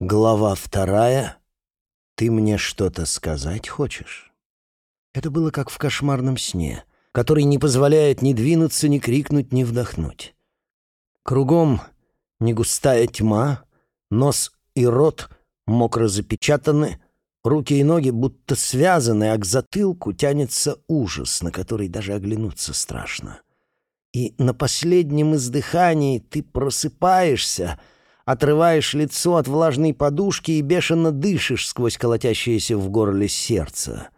Глава вторая. Ты мне что-то сказать хочешь? Это было как в кошмарном сне, который не позволяет ни двинуться, ни крикнуть, ни вдохнуть. Кругом негустая тьма, нос и рот мокро запечатаны, руки и ноги будто связаны, а к затылку тянется ужас, на который даже оглянуться страшно. И на последнем издыхании ты просыпаешься — отрываешь лицо от влажной подушки и бешено дышишь сквозь колотящееся в горле сердце.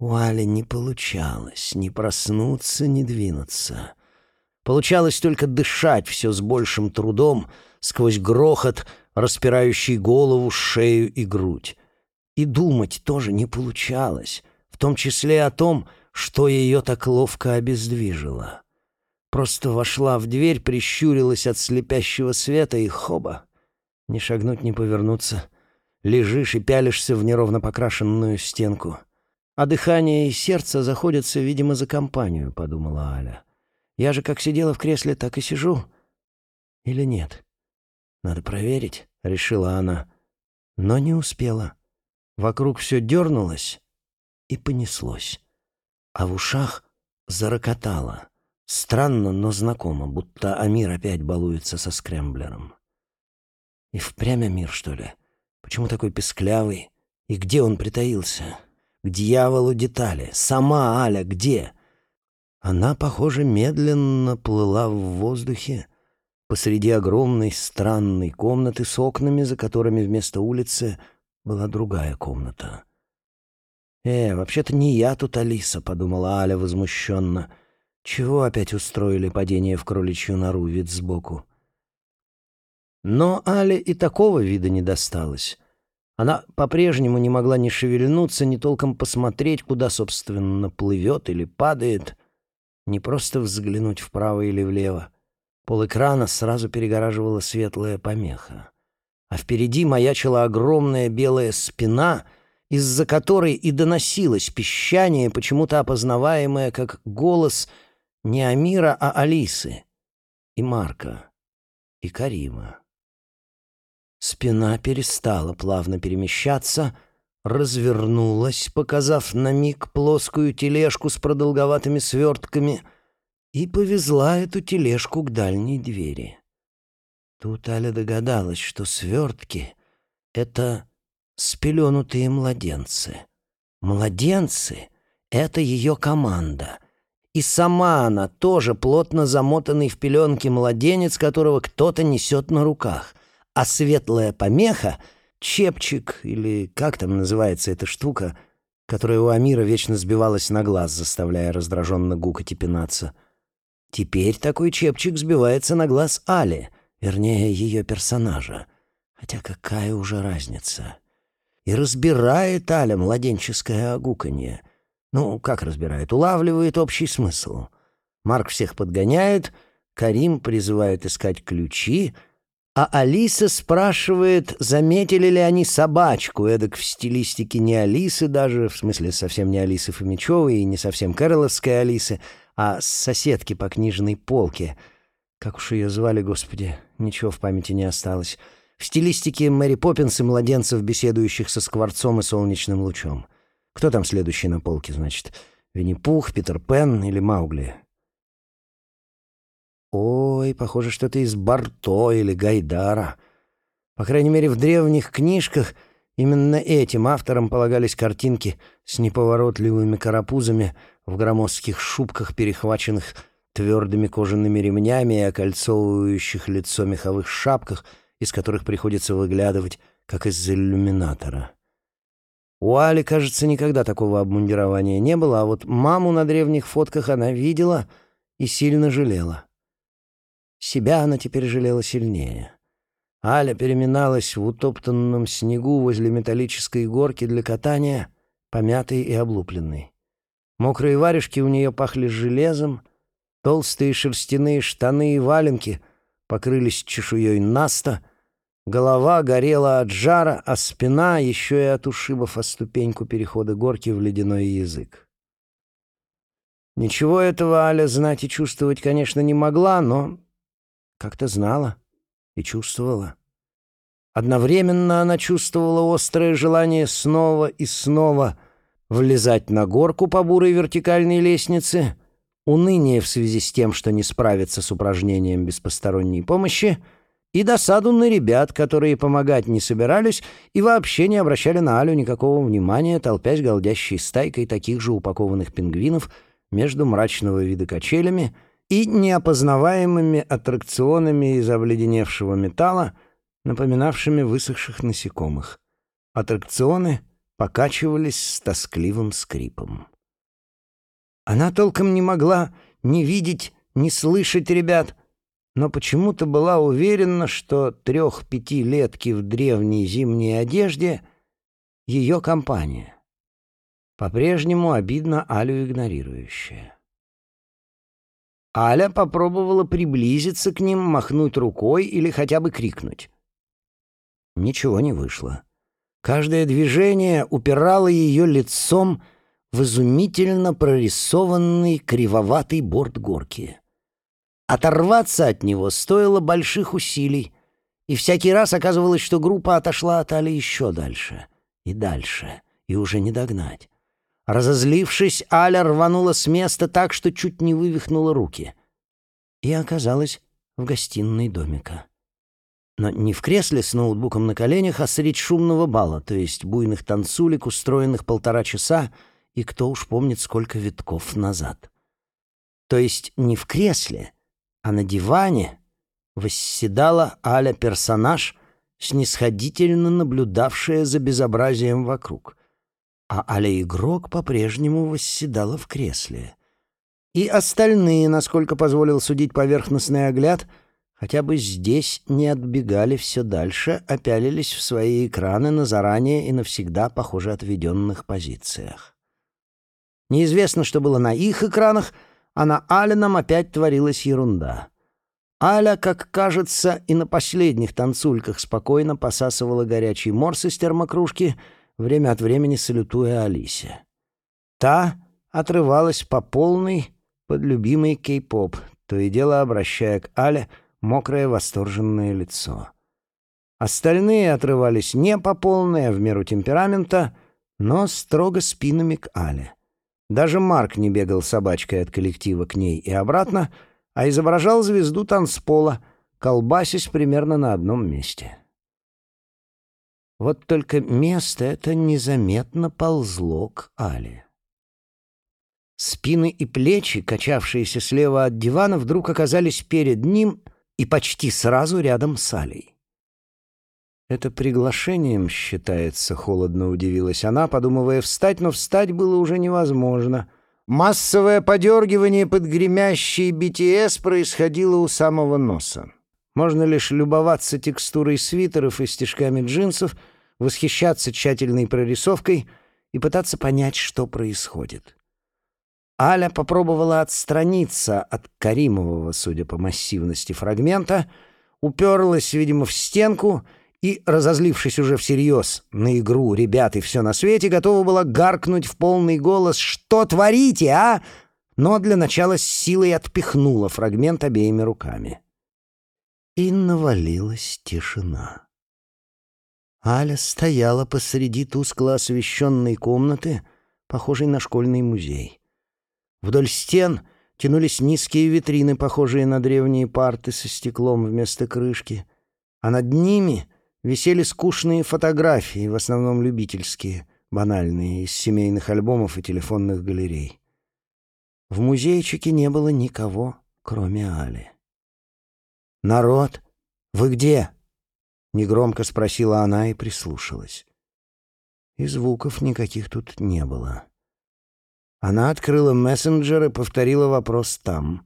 У Али не получалось ни проснуться, ни двинуться. Получалось только дышать все с большим трудом сквозь грохот, распирающий голову, шею и грудь. И думать тоже не получалось, в том числе о том, что ее так ловко обездвижило. Просто вошла в дверь, прищурилась от слепящего света и хоба. Не шагнуть, не повернуться. Лежишь и пялишься в неровно покрашенную стенку. А дыхание и сердце заходятся, видимо, за компанию, подумала Аля. Я же как сидела в кресле, так и сижу. Или нет? Надо проверить, решила она. Но не успела. Вокруг все дернулось и понеслось. А в ушах зарокотало. Странно, но знакомо, будто Амир опять балуется со скрэмблером. И впрямь Амир, что ли? Почему такой песклявый? И где он притаился? К дьяволу детали. Сама Аля где? Она, похоже, медленно плыла в воздухе посреди огромной странной комнаты с окнами, за которыми вместо улицы была другая комната. «Э, вообще-то не я тут Алиса», — подумала Аля возмущенно, — чего опять устроили падение в кроличью нору, вид сбоку? Но Але и такого вида не досталось. Она по-прежнему не могла ни шевельнуться, ни толком посмотреть, куда, собственно, плывет или падает, не просто взглянуть вправо или влево. Пол экрана сразу перегораживала светлая помеха. А впереди маячила огромная белая спина, из-за которой и доносилось пищание, почему-то опознаваемое как голос — не Амира, а Алисы. И Марка. И Карима. Спина перестала плавно перемещаться, развернулась, показав на миг плоскую тележку с продолговатыми свертками, и повезла эту тележку к дальней двери. Тут Аля догадалась, что свертки — это спеленутые младенцы. Младенцы — это ее команда — и сама она тоже плотно замотанный в пеленки младенец, которого кто-то несет на руках. А светлая помеха — чепчик, или как там называется эта штука, которая у Амира вечно сбивалась на глаз, заставляя раздраженно гукать и пинаться. Теперь такой чепчик сбивается на глаз Али, вернее, ее персонажа. Хотя какая уже разница? И разбирает Аля младенческое огуканье — ну, как разбирает? Улавливает общий смысл. Марк всех подгоняет, Карим призывает искать ключи, а Алиса спрашивает, заметили ли они собачку, эдак в стилистике не Алисы даже, в смысле совсем не Алисы Фомичевой и не совсем Кэроловской Алисы, а соседки по книжной полке. Как уж ее звали, господи, ничего в памяти не осталось. В стилистике Мэри Поппинс и младенцев, беседующих со скворцом и солнечным лучом. Кто там следующий на полке, значит? Винни-Пух, Питер Пен или Маугли? Ой, похоже, что-то из Барто или Гайдара. По крайней мере, в древних книжках именно этим авторам полагались картинки с неповоротливыми карапузами в громоздких шубках, перехваченных твердыми кожаными ремнями и окольцовывающих лицо меховых шапках, из которых приходится выглядывать, как из иллюминатора. У Али, кажется, никогда такого обмундирования не было, а вот маму на древних фотках она видела и сильно жалела. Себя она теперь жалела сильнее. Аля переминалась в утоптанном снегу возле металлической горки для катания, помятой и облупленной. Мокрые варежки у нее пахли железом, толстые шерстяные штаны и валенки покрылись чешуей наста — Голова горела от жара, а спина еще и от ушибов о ступеньку перехода горки в ледяной язык. Ничего этого Аля знать и чувствовать, конечно, не могла, но как-то знала и чувствовала. Одновременно она чувствовала острое желание снова и снова влезать на горку по бурой вертикальной лестнице, уныние в связи с тем, что не справится с упражнением без посторонней помощи, и досаду на ребят, которые помогать не собирались и вообще не обращали на Алю никакого внимания, толпясь голдящей стайкой таких же упакованных пингвинов между мрачного вида качелями и неопознаваемыми аттракционами из обледеневшего металла, напоминавшими высохших насекомых. Аттракционы покачивались с тоскливым скрипом. Она толком не могла ни видеть, ни слышать ребят, но почему-то была уверена, что трех-пятилетки в древней зимней одежде — ее компания. По-прежнему обидно Алю игнорирующая. Аля попробовала приблизиться к ним, махнуть рукой или хотя бы крикнуть. Ничего не вышло. Каждое движение упирало ее лицом в изумительно прорисованный кривоватый борт горки. Оторваться от него стоило больших усилий, и всякий раз оказывалось, что группа отошла от Али еще дальше и дальше, и уже не догнать. Разозлившись, Аля рванула с места так, что чуть не вывихнула руки, и оказалась в гостиной домика. Но не в кресле с ноутбуком на коленях, а средь шумного бала, то есть буйных танцулек, устроенных полтора часа, и кто уж помнит, сколько витков назад. То есть не в кресле, а на диване восседала Аля-персонаж, снисходительно наблюдавшая за безобразием вокруг. А Аля-игрок по-прежнему восседала в кресле. И остальные, насколько позволил судить поверхностный огляд — хотя бы здесь не отбегали все дальше, а пялились в свои экраны на заранее и навсегда, похоже, отведенных позициях. Неизвестно, что было на их экранах, а на Алином опять творилась ерунда. Аля, как кажется, и на последних танцульках спокойно посасывала горячий морс из термокружки, время от времени салютуя Алисе. Та отрывалась по полной под любимый кей-поп, то и дело обращая к Але — мокрое восторженное лицо. Остальные отрывались не по полной, а в меру темперамента, но строго спинами к Але. Даже Марк не бегал собачкой от коллектива к ней и обратно, а изображал звезду танцпола, колбасясь примерно на одном месте. Вот только место это незаметно ползло к Але. Спины и плечи, качавшиеся слева от дивана, вдруг оказались перед ним — и почти сразу рядом с Алей. «Это приглашением считается», — холодно удивилась она, подумывая встать, но встать было уже невозможно. Массовое подергивание под гремящий BTS происходило у самого носа. Можно лишь любоваться текстурой свитеров и стежками джинсов, восхищаться тщательной прорисовкой и пытаться понять, что происходит. Аля попробовала отстраниться от Каримового, судя по массивности фрагмента, уперлась, видимо, в стенку и, разозлившись уже всерьез на игру ребят и все на свете, готова была гаркнуть в полный голос «Что творите, а?» но для начала с силой отпихнула фрагмент обеими руками. И навалилась тишина. Аля стояла посреди тускло освещенной комнаты, похожей на школьный музей. Вдоль стен тянулись низкие витрины, похожие на древние парты со стеклом вместо крышки, а над ними висели скучные фотографии, в основном любительские, банальные, из семейных альбомов и телефонных галерей. В музейчике не было никого, кроме Али. «Народ, вы где?» — негромко спросила она и прислушалась. И звуков никаких тут не было. Она открыла мессенджер и повторила вопрос там.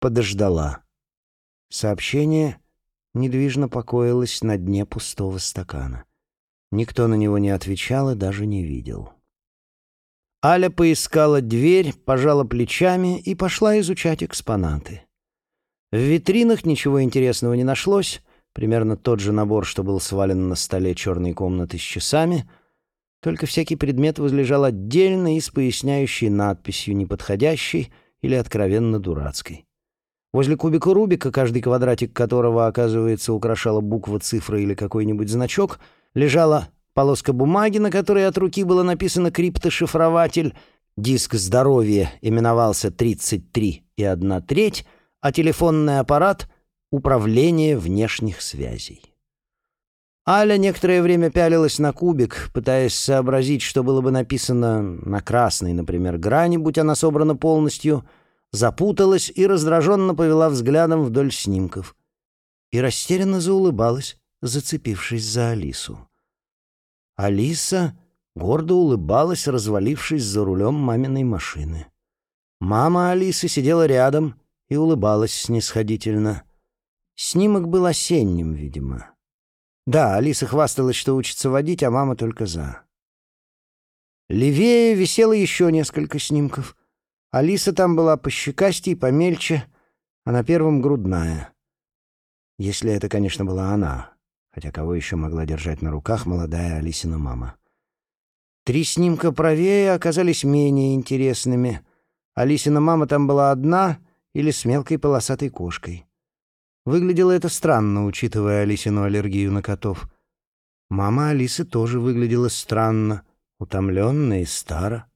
Подождала. Сообщение недвижно покоилось на дне пустого стакана. Никто на него не отвечал и даже не видел. Аля поискала дверь, пожала плечами и пошла изучать экспонаты. В витринах ничего интересного не нашлось, примерно тот же набор, что был свален на столе черной комнаты с часами — только всякий предмет возлежал отдельно и с поясняющей надписью, неподходящей или откровенно дурацкой. Возле кубика Рубика, каждый квадратик которого, оказывается, украшала буква, цифра или какой-нибудь значок, лежала полоска бумаги, на которой от руки было написано «криптошифрователь», диск здоровья именовался 33 и 1 треть, а телефонный аппарат — «Управление внешних связей». Аля некоторое время пялилась на кубик, пытаясь сообразить, что было бы написано на красной, например, грани, будь она собрана полностью, запуталась и раздраженно повела взглядом вдоль снимков. И растерянно заулыбалась, зацепившись за Алису. Алиса гордо улыбалась, развалившись за рулем маминой машины. Мама Алисы сидела рядом и улыбалась снисходительно. Снимок был осенним, видимо. Да, Алиса хвасталась, что учится водить, а мама только за. Левее висело еще несколько снимков. Алиса там была пощекастей, помельче, а на первом грудная. Если это, конечно, была она, хотя кого еще могла держать на руках молодая Алисина мама. Три снимка правее оказались менее интересными. Алисина мама там была одна или с мелкой полосатой кошкой. Выглядело это странно, учитывая Алисину аллергию на котов. Мама Алисы тоже выглядела странно, утомленная и стара.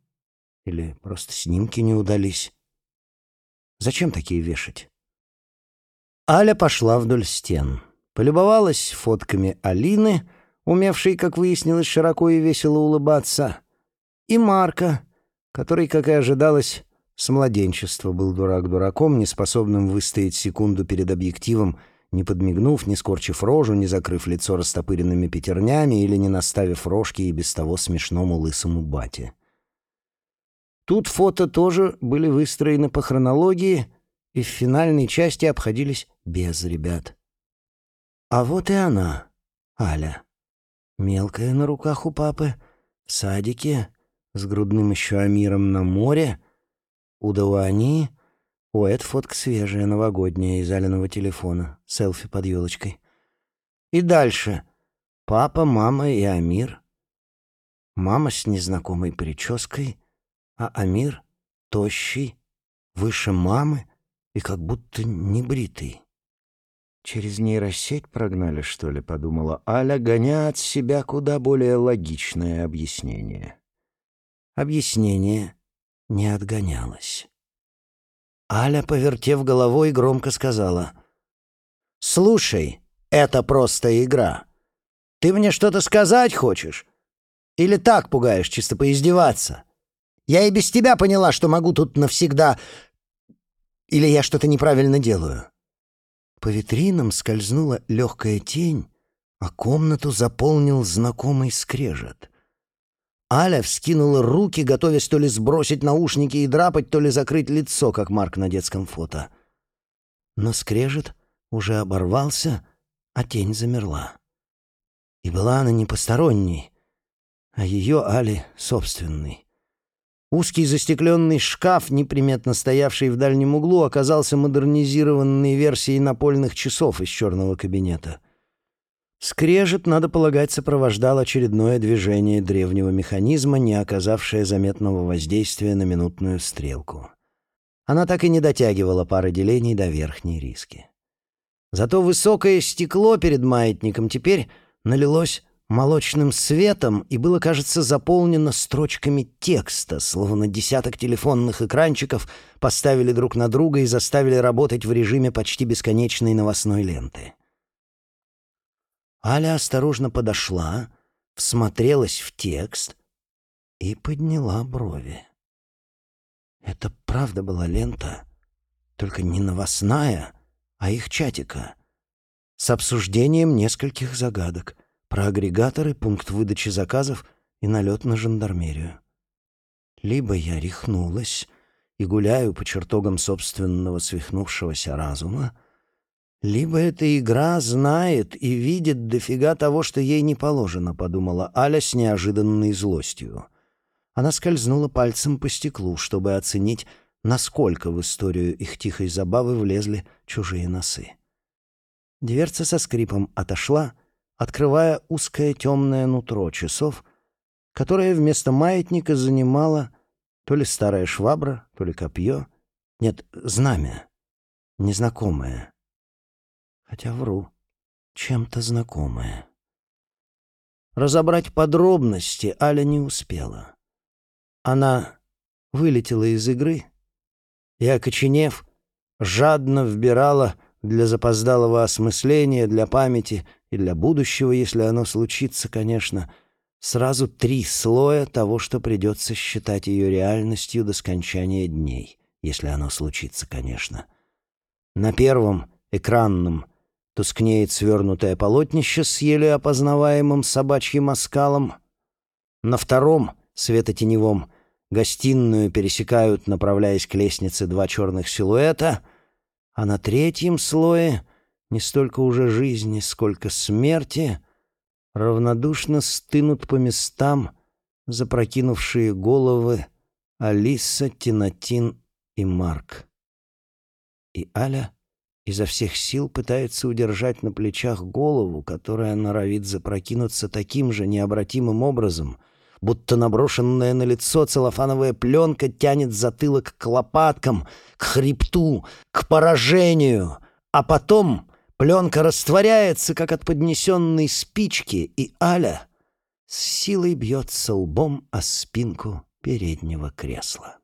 Или просто снимки не удались. Зачем такие вешать? Аля пошла вдоль стен. Полюбовалась фотками Алины, умевшей, как выяснилось, широко и весело улыбаться, и Марка, который, как и ожидалось, с младенчества был дурак дураком, не способным выстоять секунду перед объективом, не подмигнув, не скорчив рожу, не закрыв лицо растопыренными пятернями или не наставив рожки и без того смешному лысому бате. Тут фото тоже были выстроены по хронологии и в финальной части обходились без ребят. А вот и она, Аля. Мелкая на руках у папы, в садике, с грудным еще Амиром на море — у Дауани... О, это фотка свежая, новогодняя, из Алиного телефона. Селфи под елочкой. И дальше. Папа, мама и Амир. Мама с незнакомой прической, а Амир тощий, выше мамы и как будто не бритый. «Через нейросеть прогнали, что ли?» — подумала Аля, гоня от себя куда более логичное объяснение. Объяснение не отгонялась. Аля, повертев головой, громко сказала. «Слушай, это просто игра. Ты мне что-то сказать хочешь? Или так пугаешь, чисто поиздеваться? Я и без тебя поняла, что могу тут навсегда... Или я что-то неправильно делаю?» По витринам скользнула легкая тень, а комнату заполнил знакомый скрежет. Аля вскинула руки, готовясь то ли сбросить наушники и драпать, то ли закрыть лицо, как Марк на детском фото. Но скрежет уже оборвался, а тень замерла. И была она не посторонней, а ее Али собственной. Узкий застекленный шкаф, неприметно стоявший в дальнем углу, оказался модернизированной версией напольных часов из черного кабинета — Скрежет, надо полагать, сопровождал очередное движение древнего механизма, не оказавшее заметного воздействия на минутную стрелку. Она так и не дотягивала пары делений до верхней риски. Зато высокое стекло перед маятником теперь налилось молочным светом и было, кажется, заполнено строчками текста, словно десяток телефонных экранчиков поставили друг на друга и заставили работать в режиме почти бесконечной новостной ленты. Аля осторожно подошла, всмотрелась в текст и подняла брови. Это правда была лента, только не новостная, а их чатика, с обсуждением нескольких загадок про агрегаторы, пункт выдачи заказов и налет на жандармерию. Либо я рехнулась и гуляю по чертогам собственного свихнувшегося разума, «Либо эта игра знает и видит дофига того, что ей не положено», — подумала Аля с неожиданной злостью. Она скользнула пальцем по стеклу, чтобы оценить, насколько в историю их тихой забавы влезли чужие носы. Дверца со скрипом отошла, открывая узкое темное нутро часов, которое вместо маятника занимало то ли старая швабра, то ли копье, нет, знамя. незнакомое. Хотя вру, чем-то знакомое. Разобрать подробности Аля не успела. Она вылетела из игры и, окоченев, жадно вбирала для запоздалого осмысления, для памяти и для будущего, если оно случится, конечно, сразу три слоя того, что придется считать ее реальностью до скончания дней, если оно случится, конечно. На первом, экранном, тускнеет свернутое полотнище с еле опознаваемым собачьим оскалом. На втором, светотеневом, гостиную пересекают, направляясь к лестнице, два черных силуэта, а на третьем слое не столько уже жизни, сколько смерти — равнодушно стынут по местам запрокинувшие головы Алиса, Тинатин и Марк. И Аля изо всех сил пытается удержать на плечах голову, которая норовит запрокинуться таким же необратимым образом, будто наброшенная на лицо целлофановая пленка тянет затылок к лопаткам, к хребту, к поражению, а потом Пленка растворяется, как от поднесенной спички, и Аля с силой бьется лбом о спинку переднего кресла.